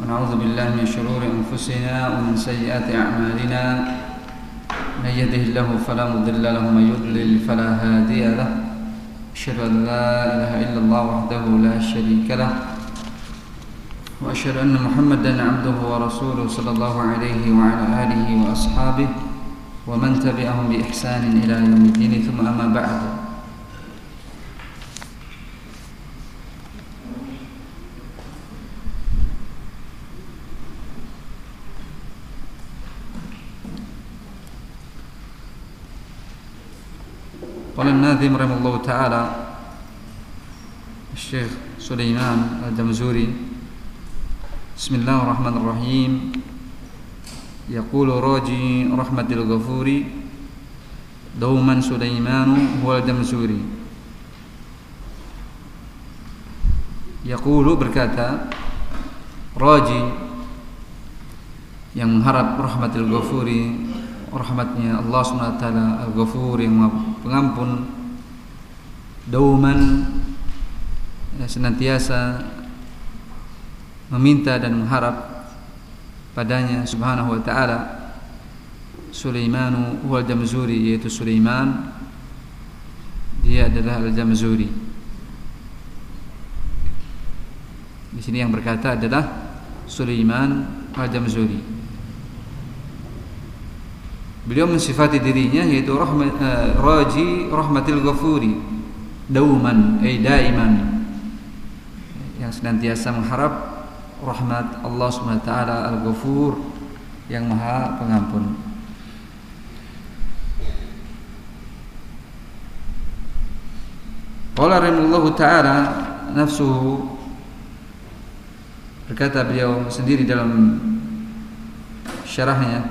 ونعوذ بالله من شرور أنفسنا ومن سيئات أعمالنا. من يهده الله فلا مضل له ومن يضلل فلا هادي له. أشهد أن لا إله إلا الله وحده لا شريك له. وأشهد أن محمدا عبده ورسوله صلى الله عليه وعلى آله وأصحابه ومن تبعهم بإحسان إلى يوم الدين. ثم أما بعد. قال الناظم رحمه الله تعالى الشيخ سليمان الدمزوري بسم الله الرحمن الرحيم يقول راجي رحمة الغفور دوما سليمان هو الدمزوري يقول berkata Raji yang mengharap rahmatil ghafuri rahmatnya Allah SWT al-ghafur yang pengampun dauman ya, senantiasa meminta dan mengharap padanya subhanahu wa ta'ala Sulaimanu huwa al-jamzuri yaitu Sulaiman dia adalah al-jamzuri. Di sini yang berkata adalah Sulaiman al-jamzuri. Beliau mensifati dirinya yaitu rahmat, uh, raji rahmatil ghafuri dauman ay daiman yang senantiasa mengharap rahmat Allah Subhanahu wa taala al-ghafur yang maha pengampun. Qala rahimahullahu taala nafsuhu berkata beliau sendiri dalam syarahnya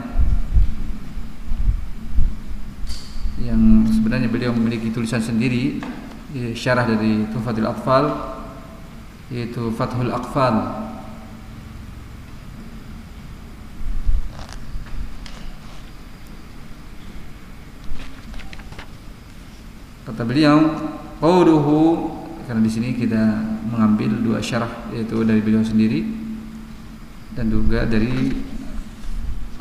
yang sebenarnya beliau memiliki tulisan sendiri syarah dari Tufatul Atfal yaitu Fathul Aqfal. Kata beliau qauluhu karena di sini kita mengambil dua syarah yaitu dari beliau sendiri dan juga dari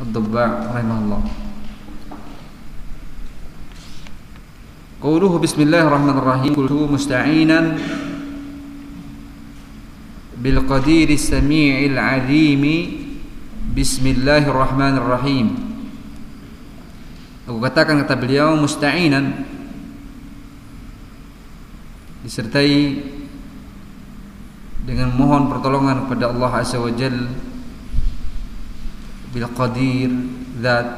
Ad-Dabba rahimahullah Qauluhu bismillahirrahmanirrahim. Qultu musta'inan bil sami'il alimi Bismillahirrahmanirrahim. Aku katakan kata beliau musta'inan. Disertai dengan mohon pertolongan kepada Allah Azza wa Jal bil qadir zat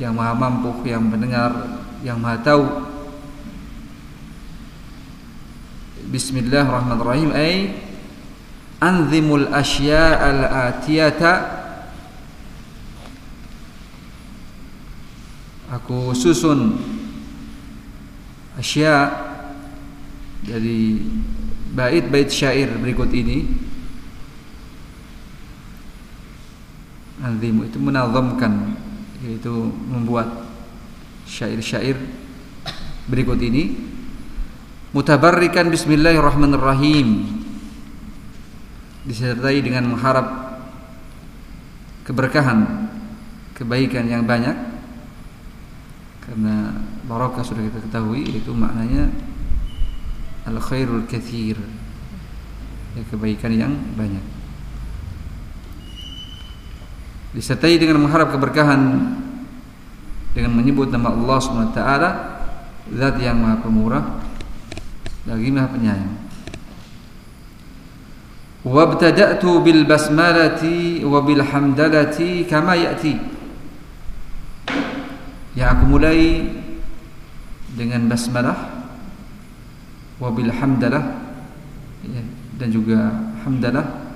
yang maha mampu yang mendengar yang maha tahu Bismillahirrahmanirrahim. Ay anzimul asya'al atiyata aku susun asya' dari bait-bait syair berikut ini. Anzimu itu menazamkan yaitu membuat syair-syair berikut ini mutabarrikan bismillahirrahmanirrahim. Disertai dengan mengharap keberkahan kebaikan yang banyak. Karena barokah sudah kita ketahui itu maknanya al khairul kathir ya, kebaikan yang banyak. Disertai dengan mengharap keberkahan dengan menyebut nama Allah SWT zat yang maha pemurah lagi maha penyayang. Wabtada'tu bil basmalati wa bil hamdalati kama ya'ti. Yang aku mulai dengan basmalah wabil hamdalah ya, dan juga hamdalah.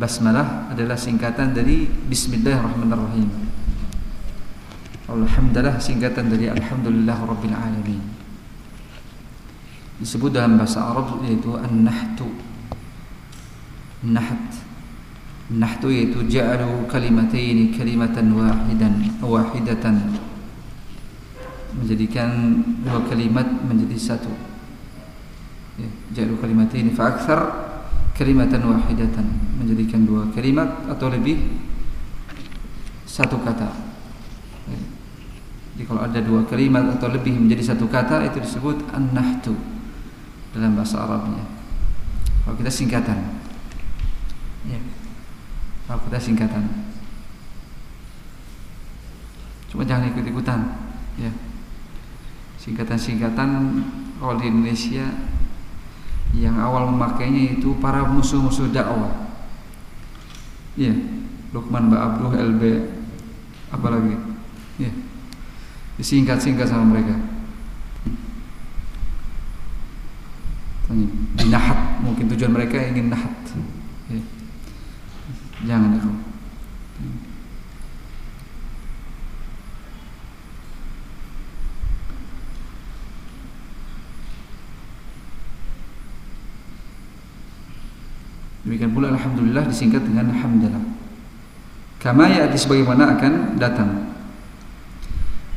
Basmalah adalah singkatan dari bismillahirrahmanirrahim. Alhamdulillah singkatan dari alhamdulillah rabbil alamin disebut dalam bahasa Arab yaitu an-nahtu. Naht. Nahtu yaitu ja'alu kalimataini kalimatan wahidan wahidatan. Menjadikan dua kalimat menjadi satu. Ja'alu kalimataini fa akthar kalimatan wahidatan. Menjadikan dua kalimat atau lebih satu kata. Jadi kalau ada dua kalimat atau lebih menjadi satu kata itu disebut an-nahtu dalam bahasa Arabnya kalau kita singkatan ya kalau kita singkatan cuma jangan ikut-ikutan ya singkatan-singkatan kalau di Indonesia yang awal memakainya itu para musuh-musuh dakwah. Iya, Lukman Mbak Abduh LB apalagi. Iya. Disingkat-singkat sama mereka. Dinahat, mungkin tujuan mereka ingin nahat. Ya. Jangan itu. Demikian pula alhamdulillah disingkat dengan hamdalah. Kama ya'ti sebagaimana akan datang.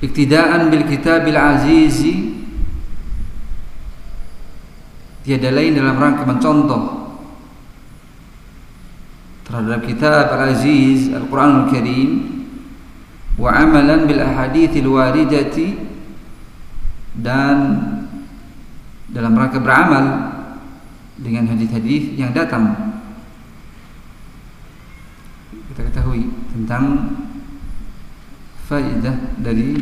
Iktidaan bil kitabil azizi tiada lain dalam rangka mencontoh terhadap kitab al-aziz Al-Quranul Karim wa amalan bil ahadithil waridati dan dalam rangka beramal dengan hadis-hadis yang datang. Kita ketahui tentang faidah dari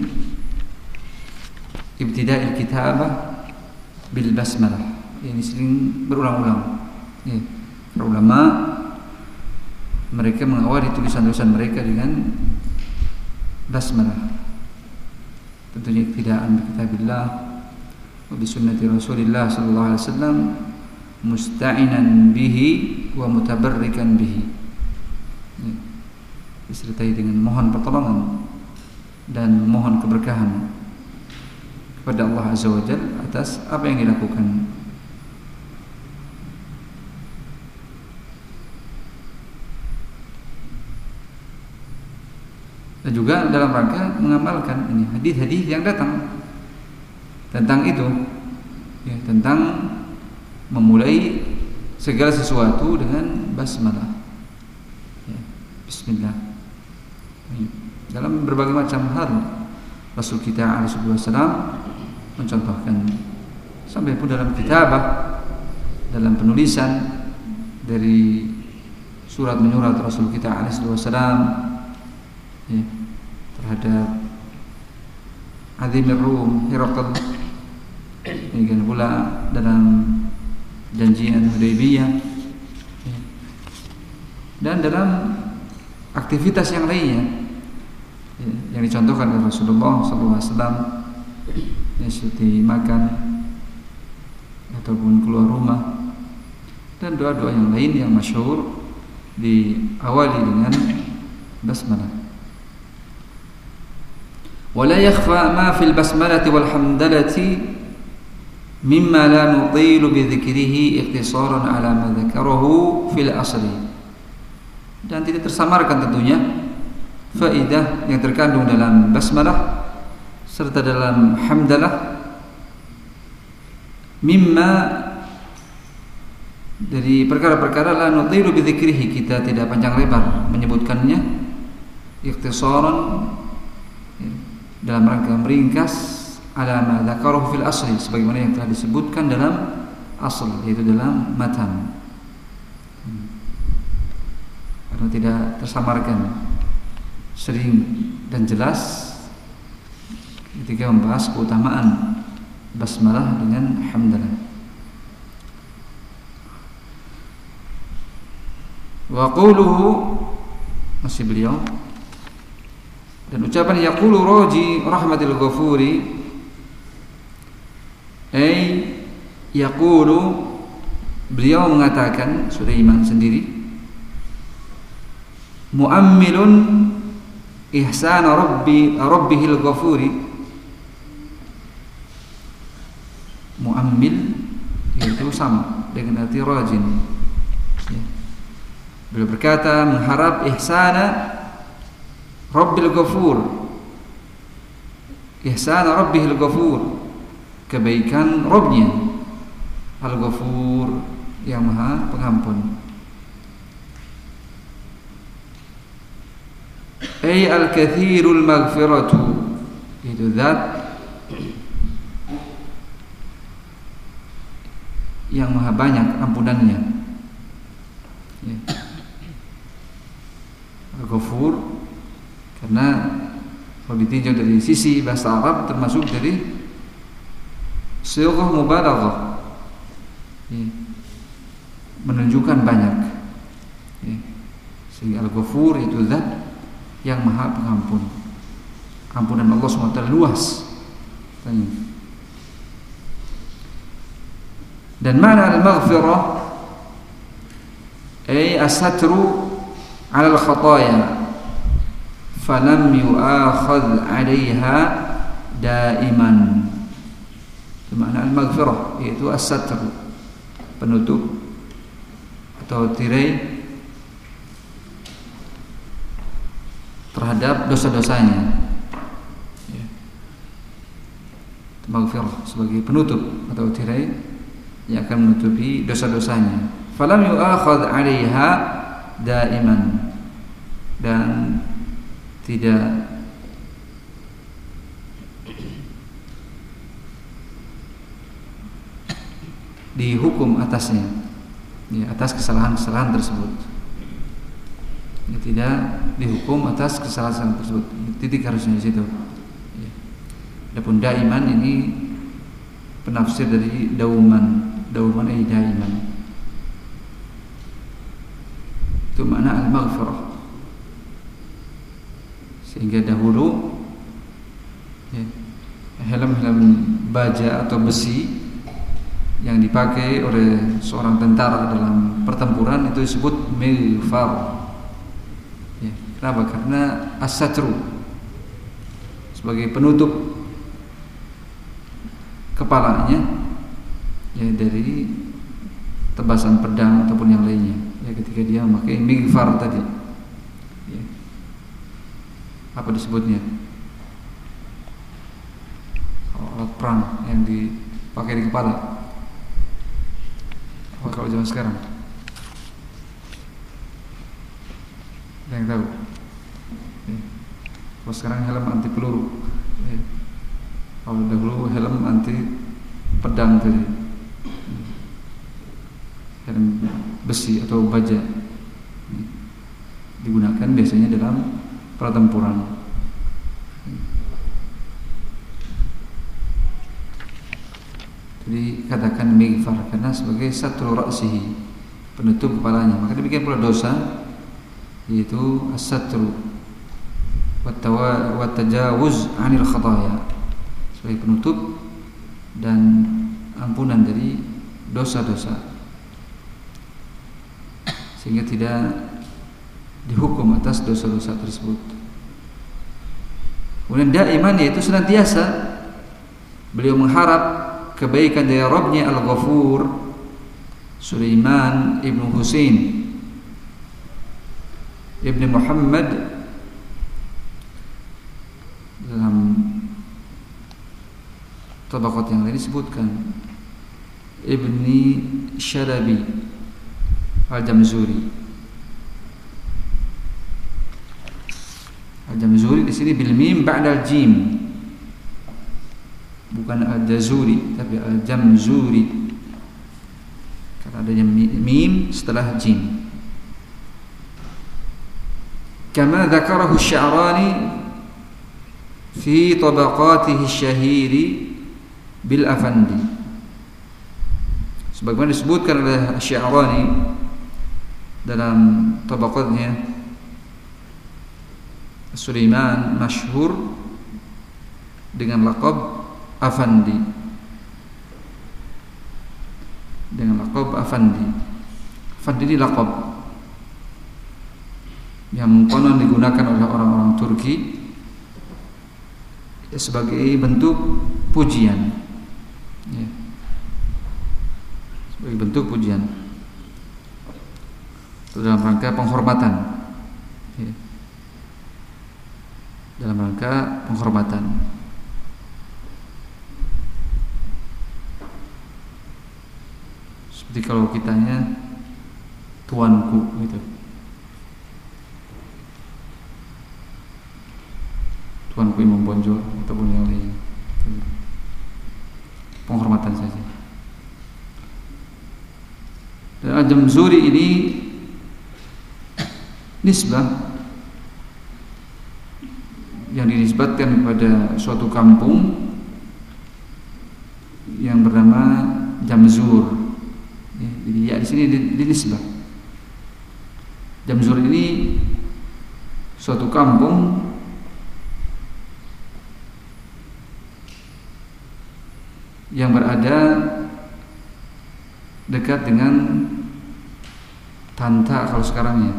ibtida'il kitabah bil basmalah ini sering berulang-ulang ya. para ulama mereka mengawali tulisan-tulisan mereka dengan basmalah tentunya ibtida'an bi kitabillah wa bi sunnati rasulillah sallallahu alaihi wasallam musta'inan bihi wa mutabarrikan bihi disertai dengan mohon pertolongan dan mohon keberkahan kepada Allah Azza wa Jal atas apa yang dilakukan. Dan juga dalam rangka mengamalkan ini hadis-hadis yang datang tentang itu, ya, tentang memulai segala sesuatu dengan basmalah. Ya, Bismillah dalam berbagai macam hal Rasul kita alaihissalam mencontohkan sampai pun dalam kitabah dalam penulisan dari surat menyurat Rasul kita alaihissalam ya, terhadap Azimir Rum Herakl demikian pula dalam janjian Hudaybiyah ya, dan dalam aktivitas yang lainnya yang dicontohkan oleh Rasulullah SAW ya seperti makan ataupun keluar rumah dan doa-doa yang lain yang masyhur diawali dengan basmalah. ولا يخفى ما في البسملة والحمدلة مما لا نطيل بذكره اقتصارا على ما ذكره في الأصل dan tidak tersamarkan tentunya faidah yang terkandung dalam basmalah serta dalam hamdalah mimma dari perkara-perkara la nutilu bi kita tidak panjang lebar menyebutkannya ikhtisaran dalam rangka meringkas ala dzakarahu fil asli sebagaimana yang telah disebutkan dalam asal yaitu dalam matan karena tidak tersamarkan sering dan jelas ketika membahas keutamaan basmalah dengan hamdalah. Wa quluhu masih beliau dan ucapan yaqulu raji rahmatil ghafuri ay yaqulu beliau mengatakan Sulaiman sendiri muammilun ihsan rabbi rabbihil ghafuri muammil itu sama dengan arti rajin ya. beliau berkata mengharap ihsana rabbil ghafur. Ihsana rabbihil ghafur. Kebaikan Rabbnya. Al ghafur yang maha pengampun. Ay al-kathirul maghfiratu. Itu zat yang maha banyak ampunannya. Ya. Al-Ghafur karena kalau ditinjau dari sisi bahasa Arab termasuk dari sirah mubalaghah. Menunjukkan banyak. Ya. sehingga Al-Ghafur itu zat yang maha pengampun. Ampunan Allah SWT luas. Dan mana al-maghfirah ay asatru ala al-khataya falam yu'akhadh 'alayha daiman. Itu makna al-maghfirah yaitu as-satru penutup atau tirai terhadap dosa-dosanya. Ya. maghfirah sebagai penutup atau tirai yang akan menutupi dosa-dosanya. Falam yu'akhadh 'alaiha daiman. Dan tidak dihukum atasnya ya, atas kesalahan-kesalahan tersebut. Ya, tidak dihukum atas kesalahan tersebut. Titik harusnya di situ. Ya. Adapun daiman ini penafsir dari dauman dauman ay daiman. Itu makna al-maghfirah sehingga dahulu ya, helm-helm baja atau besi yang dipakai oleh seorang tentara dalam pertempuran itu disebut milfar Kenapa? Karena asatru sebagai penutup kepalanya ya dari tebasan pedang ataupun yang lainnya ya ketika dia memakai migfar tadi ya. Apa disebutnya alat perang yang dipakai di kepala apa kalau zaman sekarang yang tahu kalau sekarang helm anti peluru. Ya. Kalau dahulu helm anti pedang tadi. Helm besi atau baja. Digunakan biasanya dalam pertempuran. Jadi katakan mighfar karena sebagai satu ra'sihi penutup kepalanya. Maka demikian pula dosa yaitu as-satru watajawuz anil khataya sebagai penutup dan ampunan dari dosa-dosa sehingga tidak dihukum atas dosa-dosa tersebut. Kemudian daiman yaitu senantiasa beliau mengharap kebaikan dari Rabbnya Al-Ghafur Sulaiman ibnu Husain. Ibnu Muhammad dalam tabaqat yang lain disebutkan. Ibni Syarabi Al-Jamzuri Al-Jamzuri di sini bil mim ba'dal jim. Bukan Al-Jazuri tapi Al-Jamzuri karena adanya mim setelah jim. Kama dzakarahu Sya'rani fi tabaqatihi syahiri bil afandi. Sebagaimana disebutkan oleh Sya'rani dalam tabaqatnya Sulaiman masyhur dengan lakab Afandi. Dengan lakab Afandi. Afandi ini lakab yang konon digunakan oleh orang-orang Turki sebagai bentuk pujian. Ya. sebagai bentuk pujian. Itu dalam rangka penghormatan ya. Dalam rangka penghormatan Jadi kalau kitanya tuanku gitu. Tuanku Imam Bonjol ataupun yang lain. Penghormatan saja. Dan Al-Jamzuri ini nisbah yang dinisbatkan kepada suatu kampung yang bernama Jamzur. Ya, jadi ya di sini dinisbah. Jamzur ini suatu kampung yang berada dekat dengan Tanta kalau sekarang ya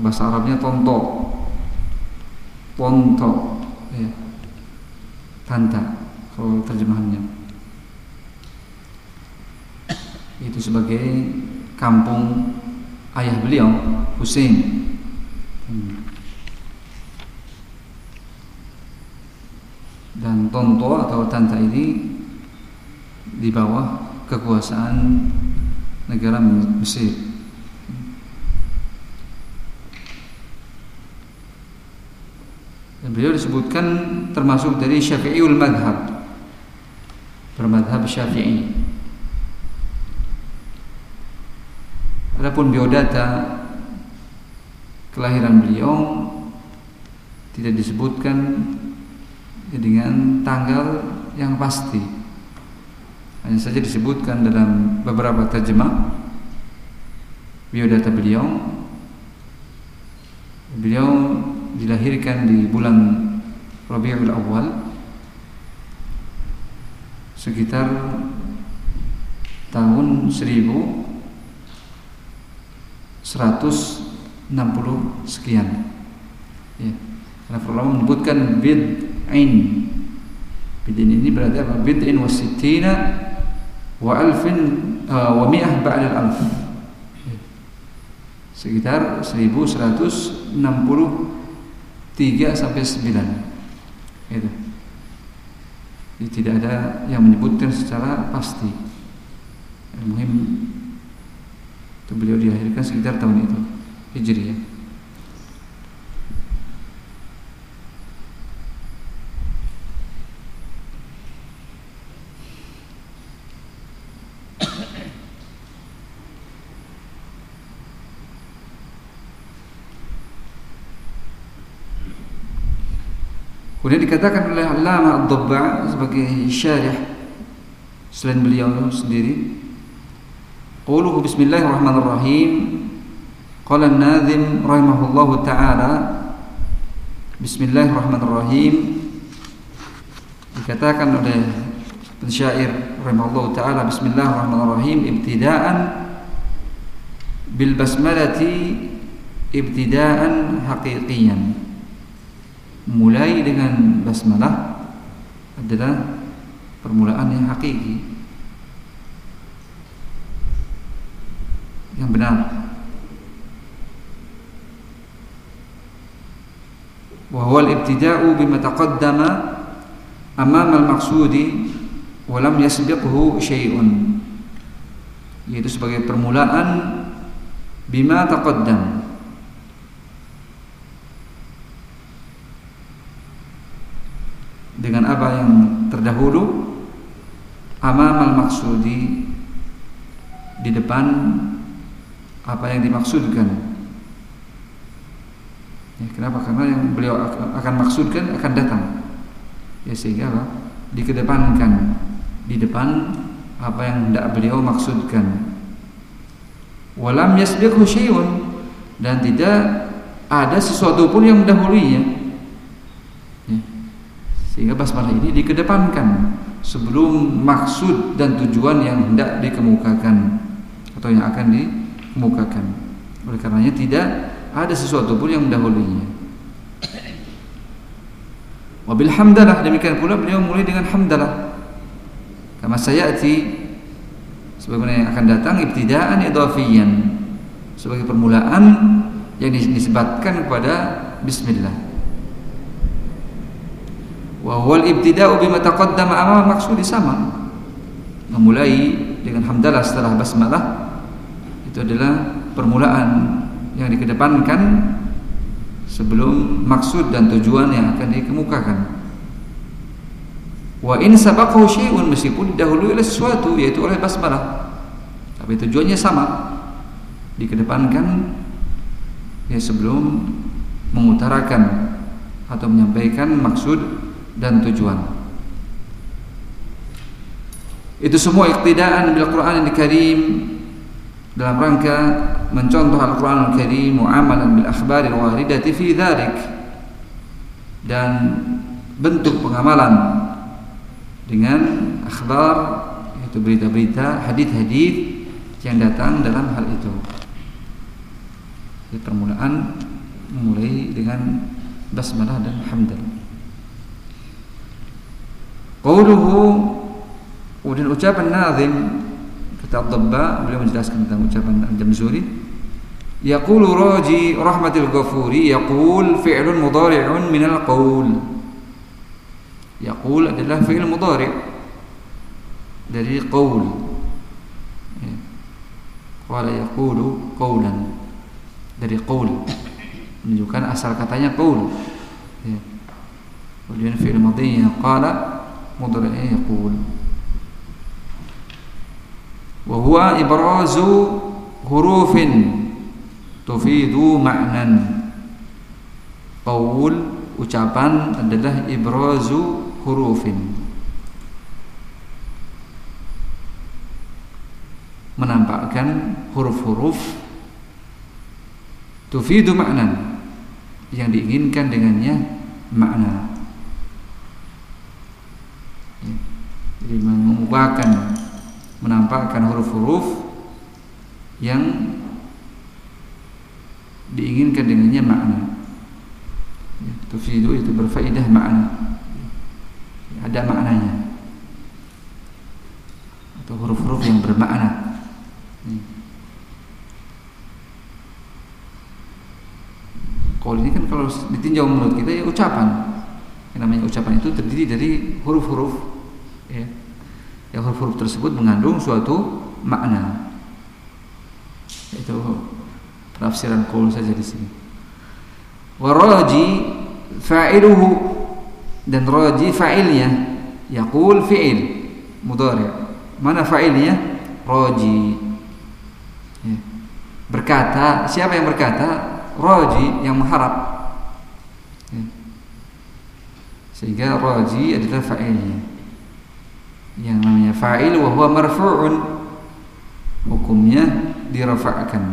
bahasa Arabnya Tonto Tonto ya. Tanta kalau terjemahannya. Itu sebagai kampung ayah beliau Hussein dan Tonto atau Tanta ini di bawah kekuasaan negara Mesir Dan beliau disebutkan termasuk dari Syafi'iul Madhab Bermadhab Syafi'i. Adapun biodata Kelahiran beliau Tidak disebutkan Dengan tanggal yang pasti. Hanya saja disebutkan dalam beberapa terjemah Biodata beliau. Beliau dilahirkan di bulan Rabiul Awal sekitar tahun 1160 sekian. Ya. Karena ulama menyebutkan bid'in. Bid'in ini berarti apa? Bid'in wasittina wa alfin uh, wa mi'ah ba'da alf. Ya. Sekitar 1160 3 sampai 9 itu Jadi tidak ada yang menyebutkan secara pasti. Yang muhim itu beliau dilahirkan sekitar tahun itu Hijriah Kemudian dikatakan oleh Allama Ad-Dabba sebagai syarih. Selain beliau sendiri. Quluhu bismillahirrahmanirrahim. Qala an-nadhim rahimahullahu ta'ala. Bismillahirrahmanirrahim. Dikatakan oleh pensyair rahimahullahu ta'ala Bismillahirrahmanirrahim Ibtidaan Bil basmalati Ibtidaan haqiqiyan mulai dengan basmalah adalah permulaan yang hakiki. Yang benar. Al-ibtida'u bima taqaddama amama al-maqsudi wa lam yasbiqhu syai'un. Yaitu sebagai permulaan bima taqaddam dengan apa yang terdahulu amamal maksudi di depan apa yang dimaksudkan. Ya, kenapa? Karena yang beliau akan maksudkan akan datang. Ya sehingga apa? Dikedepankan di depan apa yang tidak beliau maksudkan. Walam yasbiqhu syai'un. Dan tidak ada sesuatu pun yang mendahulunya. Sehingga basmalah ini dikedepankan sebelum maksud dan tujuan yang hendak dikemukakan atau yang akan dikemukakan. Oleh karenanya tidak ada sesuatu pun yang mendahulunya. Wabil hamdalah demikian pula beliau mulai dengan hamdalah. Kama sayati sebagaimana yang akan datang ibtidaan idhafiyan sebagai permulaan yang disebutkan kepada bismillah wa wal ibtida'u bima taqaddama amama maksudi sama memulai dengan hamdalah setelah basmalah itu adalah permulaan yang dikedepankan sebelum maksud dan tujuan yang akan dikemukakan. Wa in sabaqahu syai'un meskipun dahulu oleh sesuatu yaitu oleh basmalah. Tapi tujuannya sama. Dikedepankan ya sebelum mengutarakan atau menyampaikan maksud dan tujuan. Itu semua iktidaan bil Qur'an Al-Karim dalam rangka mencontoh Al-Qur'an Al-Karim muamalan bil akhbar al-waridati fi dzalik dan bentuk pengamalan dengan akhbar yaitu berita-berita hadis-hadis yang datang dalam hal itu. Permulaan mulai dengan basmalah dan hamdalah. Qauluhu kemudian ucapan nazim kata Abdullah beliau menjelaskan tentang ucapan Al-Jamzuri yaqulu raji rahmatil ghafuri yaqul fi'lun mudhari'un min al-qaul yaqul adalah fi'il mudhari' dari qaul ya. qala yaqulu qawlan dari qaul menunjukkan asal katanya qaul ya. kemudian fi'il madhinya qala mudhari'nya yaqul. Wa huwa ibrazu hurufin tufidu qaul ucapan adalah ibrazu hurufin. Menampakkan huruf-huruf tufidu ma'nan yang diinginkan dengannya makna jadi mengubakan menampakkan huruf-huruf yang diinginkan dengannya makna. Ya, tufidu itu berfaedah makna. Ada maknanya. Atau huruf-huruf yang bermakna. Ya. Kalau ini kan kalau ditinjau menurut kita ya ucapan. Yang namanya ucapan itu terdiri dari huruf-huruf. Ya yang huruf-huruf tersebut mengandung suatu makna. Itu tafsiran qaul saja di sini. Waraji fa'iluhu dan raji fa'ilnya yaqul fi'il mudhari. Mana fa'ilnya? Raji. Ya. Berkata, siapa yang berkata? Raji yang mengharap. Ya. Sehingga raji adalah fa'ilnya yang namanya fa'il wa huwa marfu'un. Hukumnya dirafa'kan.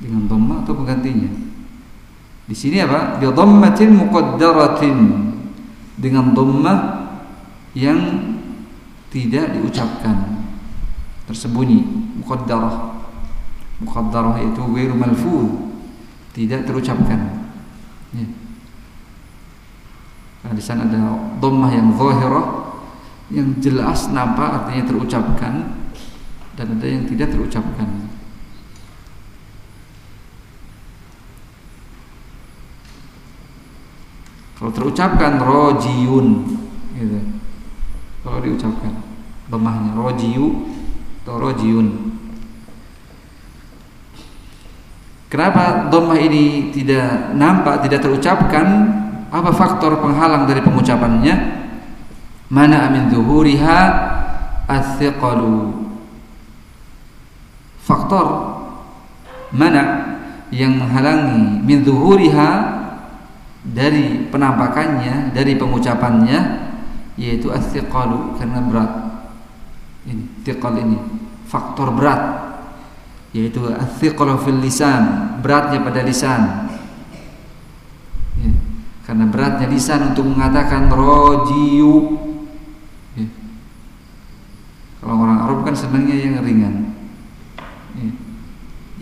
Dengan dhamma atau penggantinya. Di sini apa? Bi dhammatin muqaddaratin. Dengan dhamma yang tidak diucapkan. Tersembunyi. Muqaddarah. Muqaddarah itu ghairu malfuz tidak terucapkan. Ya. Nah, di sana ada dhammah yang zahirah yang jelas nampak artinya terucapkan dan ada yang tidak terucapkan. Kalau terucapkan rojiun, gitu. Kalau diucapkan lemahnya rojiu atau rojiun. Kenapa domah ini tidak nampak, tidak terucapkan? Apa faktor penghalang dari pengucapannya? Mana min zuhuriha as-siqalu faktor mana yang menghalangi min zuhuriha dari penampakannya dari pengucapannya yaitu as-siqalu karena berat. Ini tiqal ini faktor berat. Yaitu as-siqalu fil lisan beratnya pada lisan. Ya. karena beratnya lisan untuk mengatakan rojiu kalau orang Arab kan senangnya yang ringan, iya.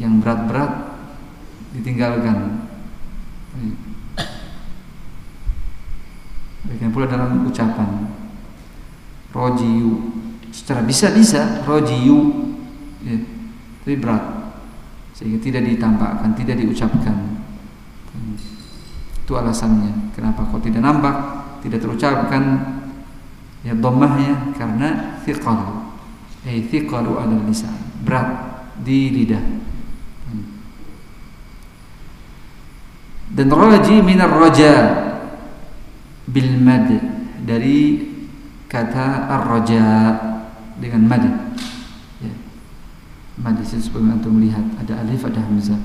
yang berat-berat ditinggalkan. Iya. Demikian pula dalam ucapan rojiu secara bisa-bisa rojiu ya, tapi berat sehingga tidak ditampakkan, tidak diucapkan. Itu alasannya. Kenapa kok tidak nampak, tidak terucapkan ya dhammahnya karena thiqal thiqalu 'ala lisan berat di lidah. Dan raji minar raja bil mad dari kata ar-raja dengan mad. Ya. Mad di sini sebagaimana antum ada alif ada hamzah.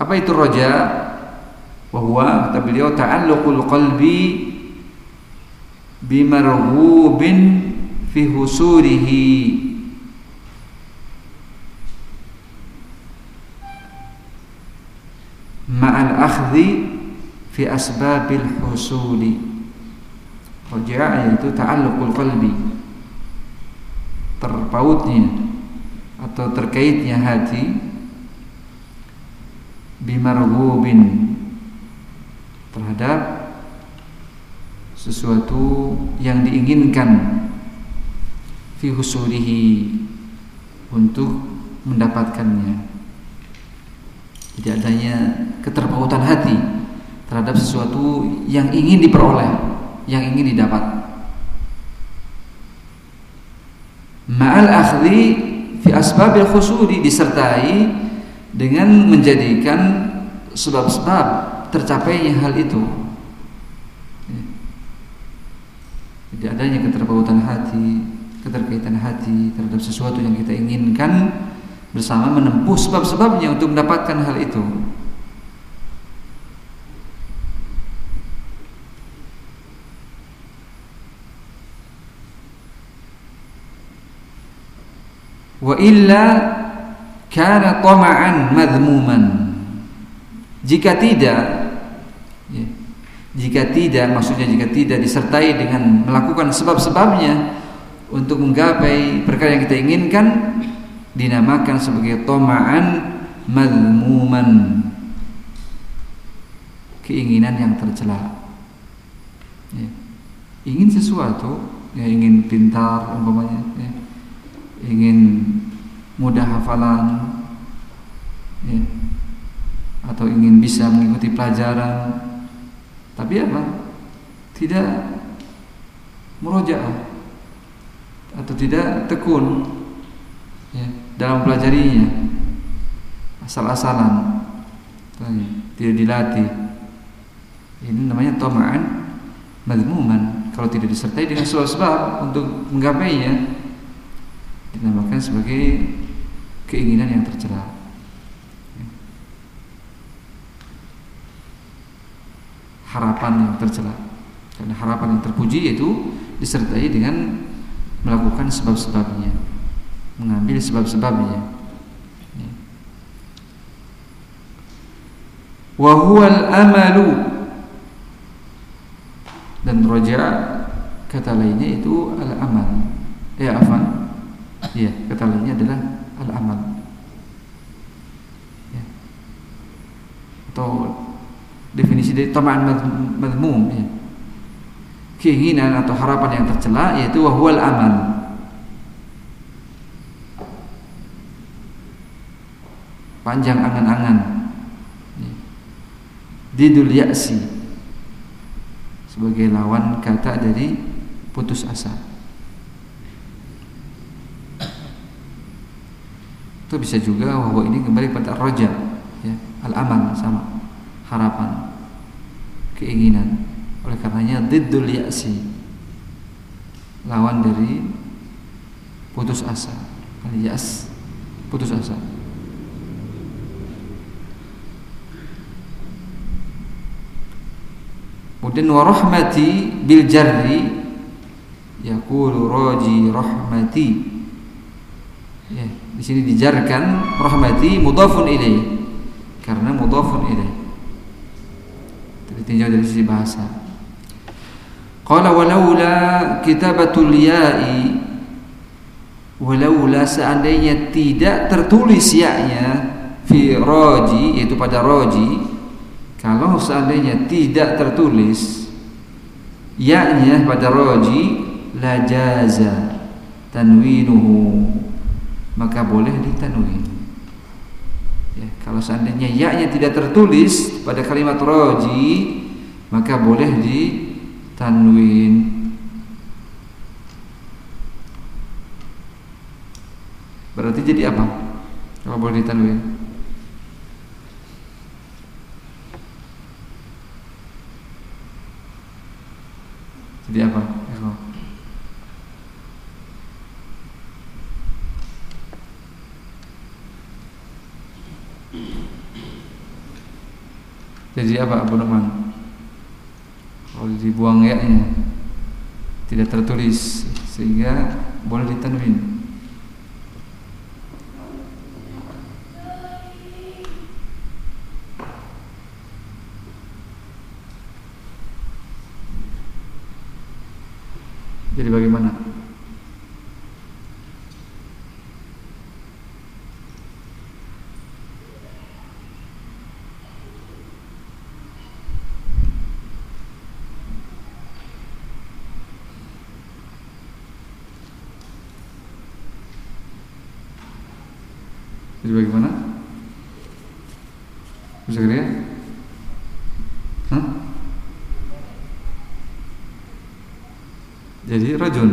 Apa itu raja? Wahwa kata beliau ta'alluqul qalbi bimarghubin fi husurihi. Ma'al akhdhi fi asbabil husuli. Raja yaitu ta'alluqul qalbi. Terpautnya atau terkaitnya hati. Bimarghubin terhadap sesuatu yang diinginkan fi husurihi untuk mendapatkannya. Tidak adanya keterpautan hati terhadap sesuatu yang ingin diperoleh yang ingin didapat. Ma'al akhli fi asbabil khusuri disertai dengan menjadikan sebab-sebab tercapainya hal itu ya. Tidak adanya keterpautan hati keterkaitan hati terhadap sesuatu yang kita inginkan bersama menempuh sebab-sebabnya untuk mendapatkan hal itu. Wa illa kana tama'an madhmuman jika tidak, jika tidak, maksudnya jika tidak disertai dengan melakukan sebab-sebabnya untuk menggapai perkara yang kita inginkan, dinamakan sebagai toma'an madmuman keinginan yang tercela. Ya. Ingin sesuatu, ya ingin pintar umpamanya, ya. ingin mudah hafalan, ya atau ingin bisa mengikuti pelajaran tapi apa? Tidak merojaah atau tidak tekun ya, dalam pelajarinya asal-asalan. Tidak dilatih. Ini namanya tomaan madmuman. Kalau tidak disertai dengan sebab-sebab untuk menggapainya dinamakan sebagai keinginan yang tercela harapan yang tercela. Karena harapan yang terpuji itu disertai dengan melakukan sebab-sebabnya, mengambil sebab-sebabnya. Ya. Wahual amalu dan roja kata lainnya itu al amal. Ya apa? Iya, kata lainnya adalah al amal. Ya. Atau definisi dari tama'an madmum ya. keinginan atau harapan yang tercela yaitu wahwal amal panjang angan-angan. Ya. didul ya'si. Sebagai lawan kata dari putus asa. Itu bisa juga bahwa ini kembali pada roja ya. Al amal sama. Harapan, keinginan. Oleh karenanya diddul ya'si lawan dari putus asa. Al-ya'as putus asa. Kemudian warahmati bil jarri yaqulu raji rahmati. Ya, di sini dijarkan rahmati mudhafun ilaih karena mudhafun ilaih ditinjau dari sisi bahasa. Qala walaula kitabatul ya'i walaula seandainya tidak tertulis ya-nya fi roji yaitu pada roji kalau seandainya tidak tertulis ya-nya pada roji la jaza tanwinuhu maka boleh ditanwin kalau seandainya ya-nya tidak tertulis pada kalimat roji maka boleh ditanwin. Jadi apa? Kalau boleh ditanwin? Jadi apa jadi apa Abu Numan kalau dibuang ya tidak tertulis sehingga boleh ditanwin. Jadi bagaimana Jadi bagaimana? Bisa kira? Hah? Jadi rajun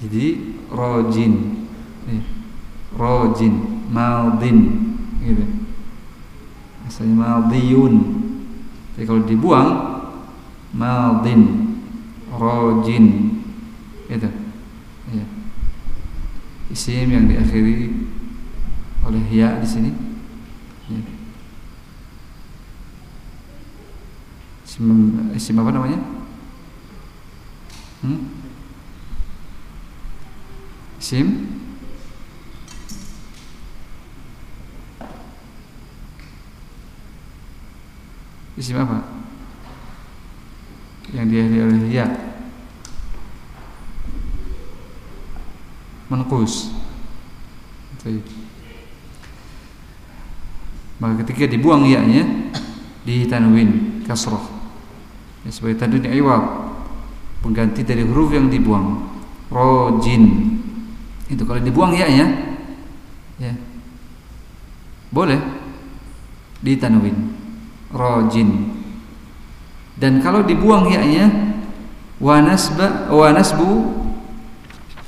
Jadi rojin Rojin Maldin gitu. Asalnya maldiyun Jadi kalau dibuang Maldin Rojin Itu ya. isim yang diakhiri oleh ya di sini ya. isim, isim apa namanya hmm? isim isim apa? Yang diakhiri oleh ya. Menkus. Maka ketika dibuang ya-nya ditanwin kasroh. Ya, sebagai tanwin iwab. Pengganti dari huruf yang dibuang. Rojin. Itu kalau dibuang ya-nya ya boleh ditanwin rojin dan kalau dibuang ya-nya wanasba wanasbu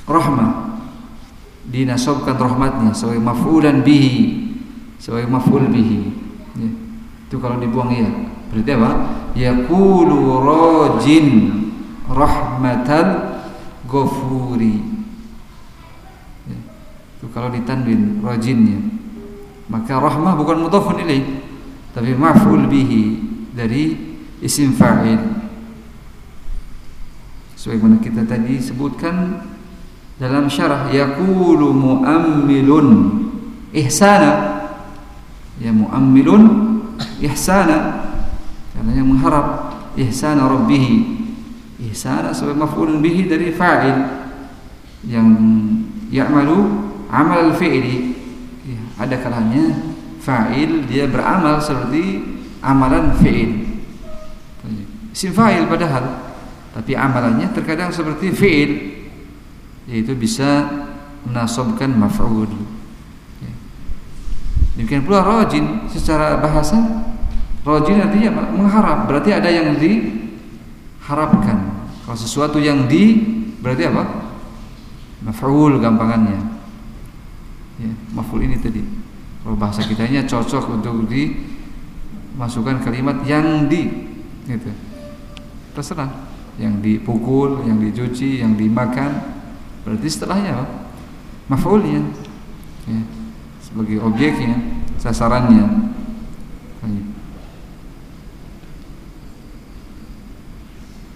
rahmah dinasobkan rahmatnya sebagai maf'ulan bihi sebagai maf'ul bihi. Ya. itu kalau dibuang ya. Berarti apa? Yaqulu rajin rahmatal ghafuri. Ya. itu kalau ditanwin rajinnya. Maka rahmah bukan mudhafun ilaih tapi maf'ul bihi dari isim fa'il. Sebagaimana kita tadi sebutkan dalam syarah yaqulu muammilun ihsana. Ya muammilun ihsana. Karena yang mengharap ihsana rabbih ihsana sebagai maf'ul bihi dari fa'il. Yang ya'malu amal al-fi'li ya, ada kalanya fa'il dia beramal seperti amalan fi'il. Isim fa'il padahal tapi amalannya terkadang seperti fi'il. Yaitu bisa menasobkan maf'ul. Demikian pula rajin secara bahasa rajin artinya mengharap berarti ada yang diharapkan. Kalau sesuatu yang di berarti apa? Maf'ul gampangannya. Ya, maf'ul ini tadi bahasa kitanya cocok untuk dimasukkan kalimat yang di gitu terserah yang dipukul yang dicuci yang dimakan Berarti setelahnya apa? Maf'ulnya ya, sebagai objeknya, sasarannya.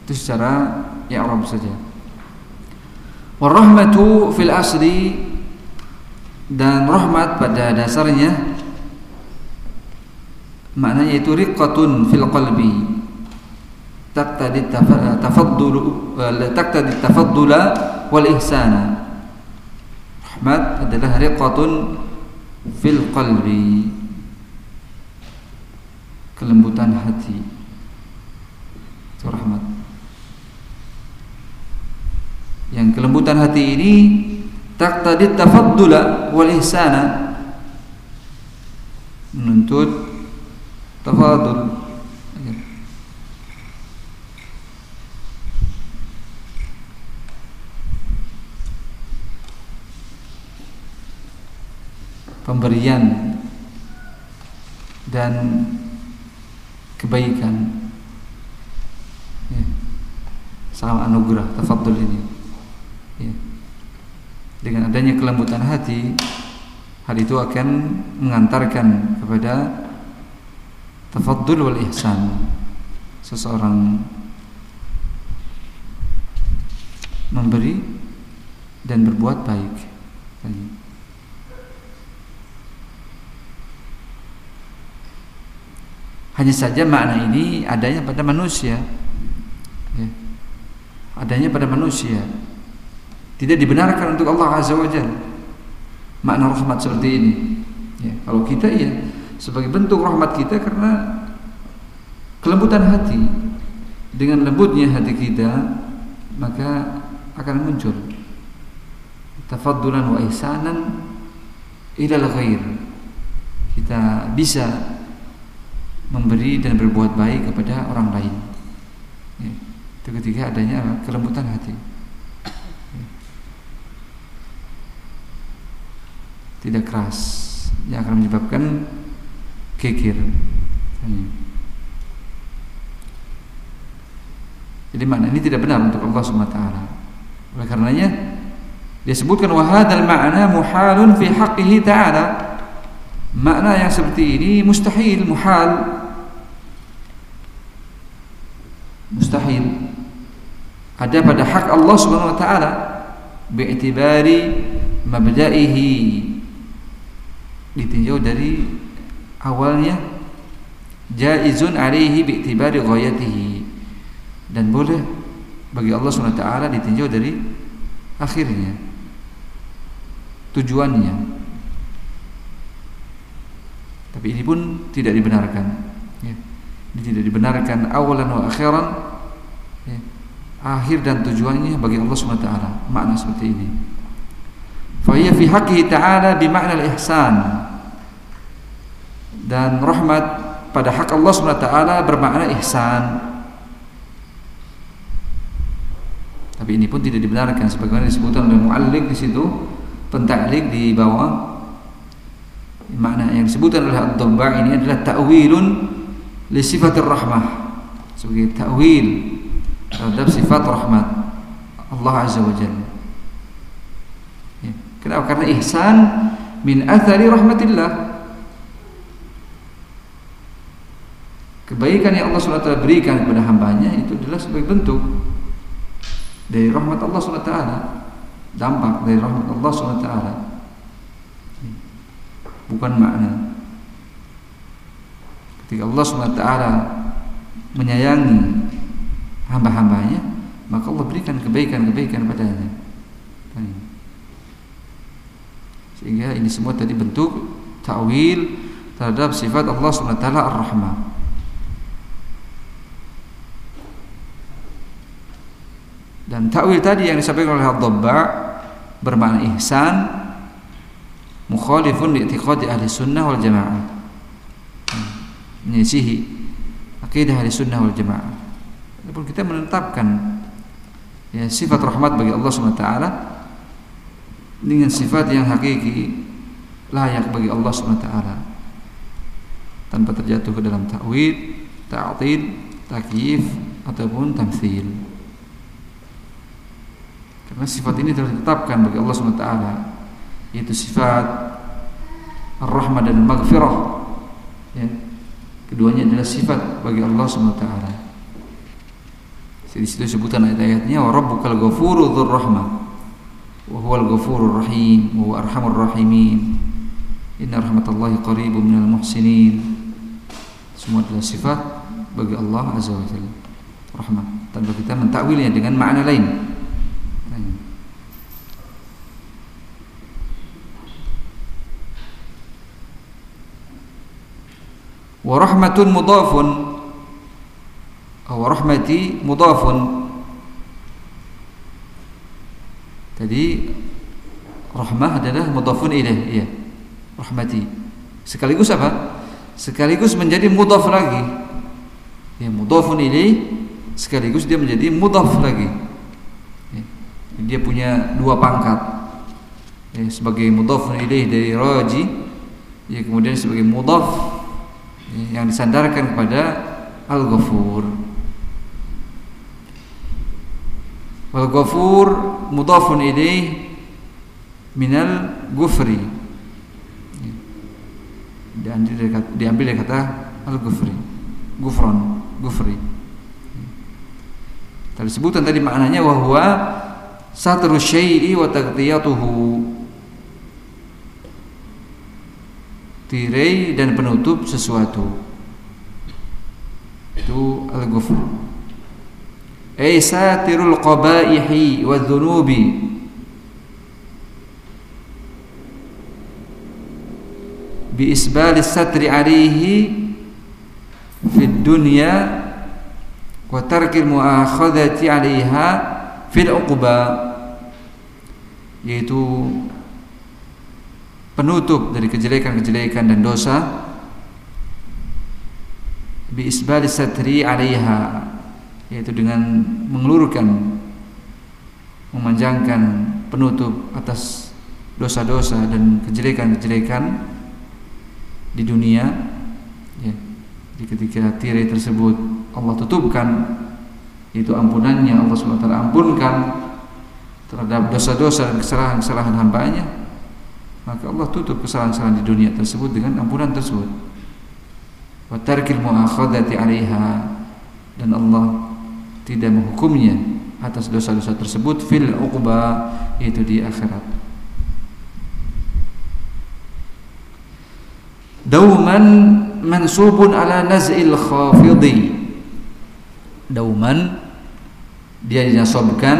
Itu secara i'rab saja. Warahmatu fil asli dan rahmat pada dasarnya. Maknanya itu riqqatun fil qalbi. Taqtadi tafaddulu taqtadi tafaddula wal ihsana. Rahmat adalah riqatun fil qalbi. Kelembutan hati. Itu rahmat. Yang kelembutan hati ini taqtadi tafaddula wal ihsana menuntut tafadul pemberian dan kebaikan ya. sama anugerah tafadul ini ya dengan adanya kelembutan hati hal itu akan mengantarkan kepada tafadhul wal ihsan seseorang memberi dan berbuat baik. Hanya saja makna ini adanya pada manusia, ya. adanya pada manusia, tidak dibenarkan untuk Allah Azza wa Jalla. Makna rahmat seperti ini. Ya, kalau kita iya sebagai bentuk rahmat kita karena kelembutan hati. Dengan lembutnya hati kita, maka akan muncul tafaddulan wa ihsanan ilal ghair kita bisa memberi dan berbuat baik kepada orang lain ya. itu ketika adanya kelembutan hati tidak keras yang akan menyebabkan kekir ya. jadi mana ini tidak benar untuk Allah SWT oleh karenanya disebutkan wahadal makna muhalun fi haqqihi ta'ala. Makna yang seperti ini mustahil muhal. Mustahil. Ada pada hak Allah Subhanahu wa taala bi'tibari mabda'ihi ditinjau dari awalnya jaizun alaihi bi'tibari ghayatihi dan boleh bagi Allah taala ditinjau dari akhirnya tujuannya. Tapi ini pun tidak dibenarkan. Ya. Ini tidak dibenarkan awalan wa akhiran. Ya. Akhir dan tujuannya bagi Allah SWT Makna seperti ini. Fahiyya fi haqqihi ta'ala bimakna al-ihsan. Dan rahmat pada hak Allah SWT bermakna ihsan. Tapi ini pun tidak dibenarkan sebagaimana disebutkan oleh muallik di situ pentaklik di bawah makna yang disebutkan oleh Ad-Dabba ini adalah ta'wilun li sifatir rahmah sebagai ta'wil terhadap sifat rahmat Allah Azza wa Jalla ya. kenapa? karena ihsan min athari rahmatillah kebaikan yang Allah SWT berikan kepada hambanya itu adalah sebagai bentuk dari rahmat Allah SWT dampak dari rahmat Allah SWT bukan makna. Ketika Allah SWT menyayangi hamba-hambanya maka Allah berikan kebaikan-kebaikan padanya sehingga ini semua tadi bentuk ta'wil terhadap sifat Allah SWT Ar-Rahmah dan takwil tadi yang disampaikan oleh Ad-Dabba bermakna ihsan mukhalifun li i'tiqadi ahli sunnah wal jamaah. Menyisihi akidah ahli sunnah wal jamaah. Walaupun kita menetapkan ya sifat rahmat bagi Allah SWT dengan sifat yang hakiki layak bagi Allah SWT tanpa terjatuh ke dalam ta'wil, ta'til, takyif ataupun tamthil. Karena sifat ini telah ditetapkan bagi Allah SWT yaitu sifat Ar-Rahmah dan Maghfirah. Ya. Keduanya adalah sifat bagi Allah SWT Di situ sebutan ayat-ayatnya wa rabbukal ghafuru dzur rahmah. Wa huwal ghafurur rahim. Wa huwa arhamur rahimin. Inna rahmatallahi qaribun minal muhsinin. Semua adalah sifat bagi Allah azza wa jalla. Rahmah. Tanpa kita mentakwilnya dengan makna lain wa rahmatun mudafun wa rahmati jadi rahmah adalah mudafun ilaih ya rahmati. Sekaligus apa? Sekaligus menjadi mudaf lagi. Ya mudafun ilaih sekaligus dia menjadi mudaf lagi. Ya. dia punya dua pangkat. Ya, sebagai mudafun ilaih dari raji ya kemudian sebagai mudhaf ya, yang disandarkan kepada al-ghafur. Wal ghafur mudhafun ilaih minal gufri. Kata, diambil dari kata al-gufri gufron gufri. Tadi sebutan tadi maknanya bahwa satru syai'i wa taghtiyatuhu tirai dan penutup sesuatu. Itu al-ghufr. Ay satirul qabaihi wa dhunubi. Bi isbali satri alaihi fid dunya wa tarkil muakhadati alaiha fil uqba. Yaitu penutup dari kejelekan-kejelekan dan dosa bi isbali satri 'alaiha yaitu dengan mengelurkan memanjangkan penutup atas dosa-dosa dan kejelekan-kejelekan di dunia ya di ketika tirai tersebut Allah tutupkan itu ampunannya Allah SWT ampunkan terhadap dosa-dosa dan kesalahan-kesalahan hambanya maka Allah tutup kesalahan-kesalahan di dunia tersebut dengan ampunan tersebut. Wa tarkil muakhadati 'alaiha dan Allah tidak menghukumnya atas dosa-dosa tersebut fil uqba yaitu di akhirat. Dauman mansubun ala naz'il khafidi dauman dia dinasabkan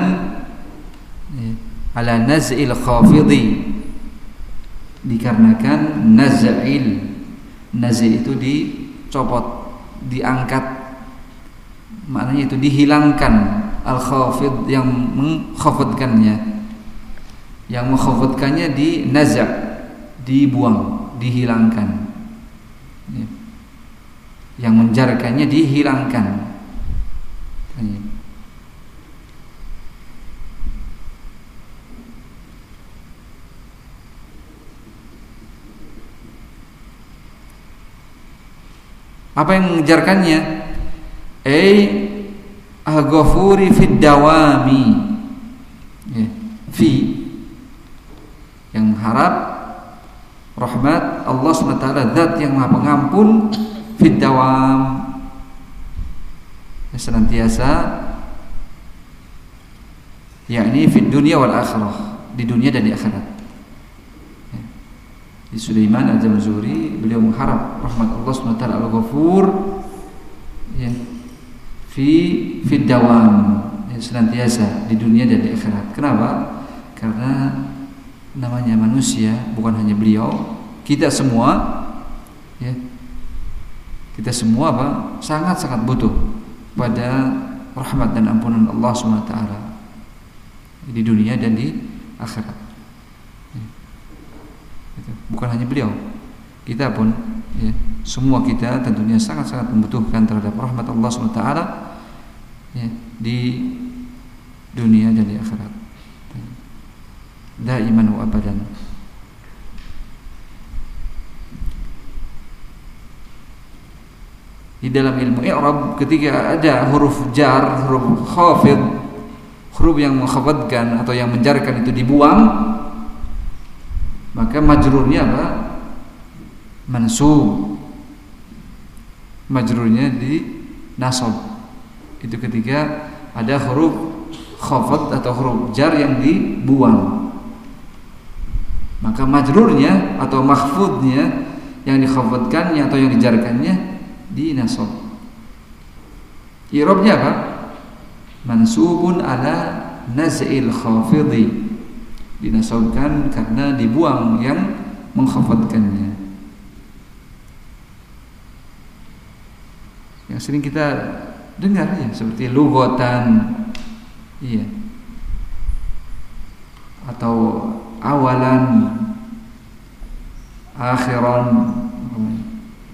ya, ala naz'il khafidi dikarenakan naz'il. Nazi itu dicopot diangkat. Maknanya itu dihilangkan. Al khafid yang mengkhafidkannya. Yang mengkhafidkannya di naza dibuang dihilangkan. Ya. yang menjarkannya dihilangkan Apa yang mengejarkannya? Ai al-ghafuri fid dawami. Ya, fi yang mengharap rahmat Allah SWT zat yang maha pengampun fid dawam senantiasa yakni fid dunia wal akhirah di dunia dan di akhirat di Sulaiman Al-Jamzuri beliau mengharap rahmat Allah SWT Al-Ghafur ya, fi fid dawam ya, senantiasa di dunia dan di akhirat. Kenapa? Karena namanya manusia bukan hanya beliau, kita semua ya. Kita semua apa? sangat-sangat butuh pada rahmat dan ampunan Allah SWT di dunia dan di akhirat bukan hanya beliau. Kita pun ya, semua kita tentunya sangat-sangat membutuhkan terhadap rahmat Allah SWT ya, di dunia dan di akhirat. Daiman wa abadan. Di dalam ilmu i'rab ketika ada huruf jar, huruf khafid, huruf yang mengkhafadkan atau yang menjarkan itu dibuang, maka majrurnya apa? Mansub. Majrurnya di nasab. Itu ketika ada huruf khafat atau huruf jar yang dibuang. Maka majrurnya atau mahfudnya yang dikhafatkannya atau yang dijarkannya di nasab. Irobnya apa? Mansubun ala naz'il khafidhi dinasabkan karena dibuang yang mengkhafatkannya yang sering kita dengar ya seperti lugotan iya. Atau awalan akhiran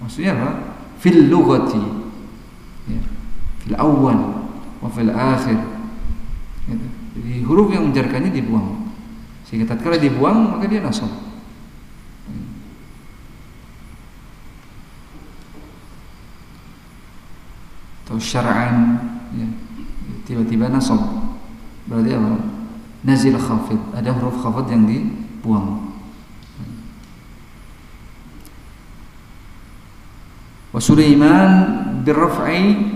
maksudnya apa? Fil lugati ya. fil awal wa fil akhir. Gitu. jadi huruf yang menjarkannya dibuang sehingga tatkala dibuang maka dia langsung atau syara'an ya. tiba-tiba nasab. Berarti apa? Nazil khafid. Ada huruf khafid yang dibuang. Wa Sulaiman birraf'i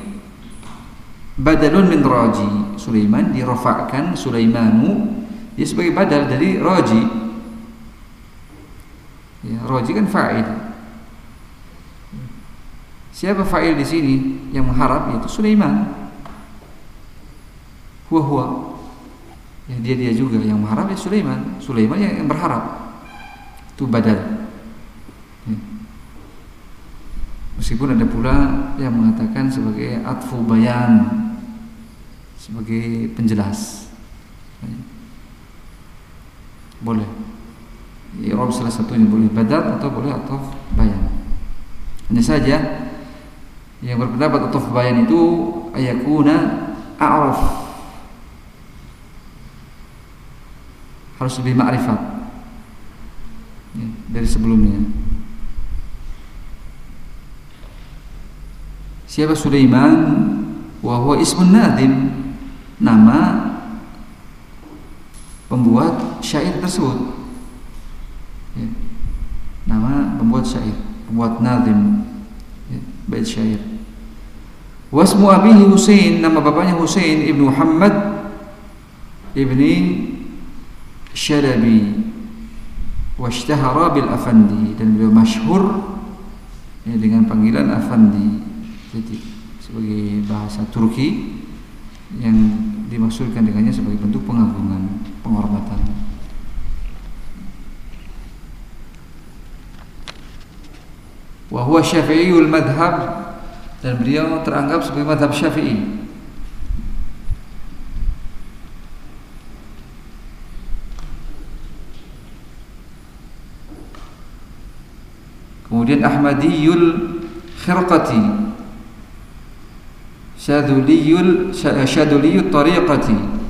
badalun min raji. Sulaiman dirafa'kan Sulaimanu dia sebagai badal dari raji. Ya, raji kan fa'il. Siapa fa'il di sini yang mengharap? Yaitu Sulaiman. Huwa huwa ya, dia dia juga yang mengharap ya Sulaiman. Sulaiman yang, yang berharap. Itu badal. Ya. meskipun ada pula yang mengatakan sebagai atfu bayan sebagai penjelas. Ya. Boleh. Irob salah satunya boleh badal atau boleh atau bayan. Hanya saja yang berpendapat atau bayan itu ayakuna a'raf. Harus lebih ma'rifat. Ya, dari sebelumnya. Siapa Sulaiman? Wahwa ismun nadim nama pembuat syair tersebut. Ya. Nama pembuat syair, pembuat nadim ya, bait syair. Wasmu abihi Husain, nama bapaknya Husain ibnu Muhammad ibni Syadabi washtahara bil afandi dan beliau masyhur ya, dengan panggilan afandi jadi sebagai bahasa Turki yang dimaksudkan dengannya sebagai bentuk pengagungan penghormatan wa huwa syafi'iyul madhab dan beliau teranggap sebagai madhab syafi'i Kemudian Ahmadiyul Khirqati Syaduliyul Syaduliyul Tariqati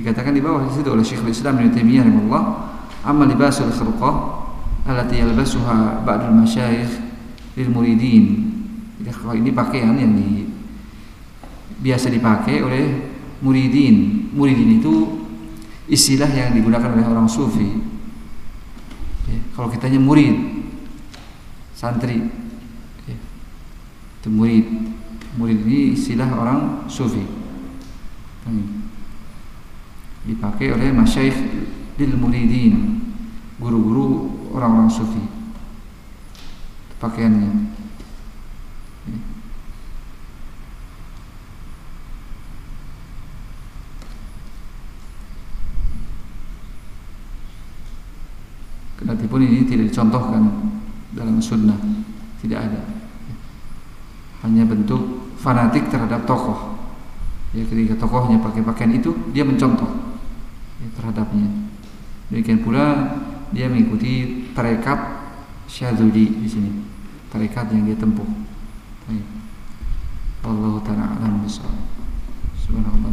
Dikatakan di bawah situ oleh Syekhul Islam Ibnu Taimiyah rahimahullah, amma libasul khirqah allati yalbasuha ba'dul masyayikh lil muridin. Jadi kalau ini pakaian yang di, biasa dipakai oleh muridin. Muridin itu istilah yang digunakan oleh orang sufi. Ya, kalau kitanya murid, santri, ya, itu murid. Murid ini istilah orang sufi. Dipakai oleh masyaikh lil muridin, guru-guru orang-orang sufi. Pakaiannya. pun ini tidak dicontohkan dalam sunnah tidak ada hanya bentuk fanatik terhadap tokoh ya ketika tokohnya pakai pakaian itu dia mencontoh terhadapnya. Demikian pula dia mengikuti tarekat syadzuli di sini. Tarekat yang dia tempuh. Allah taala alam bisawab subhanallah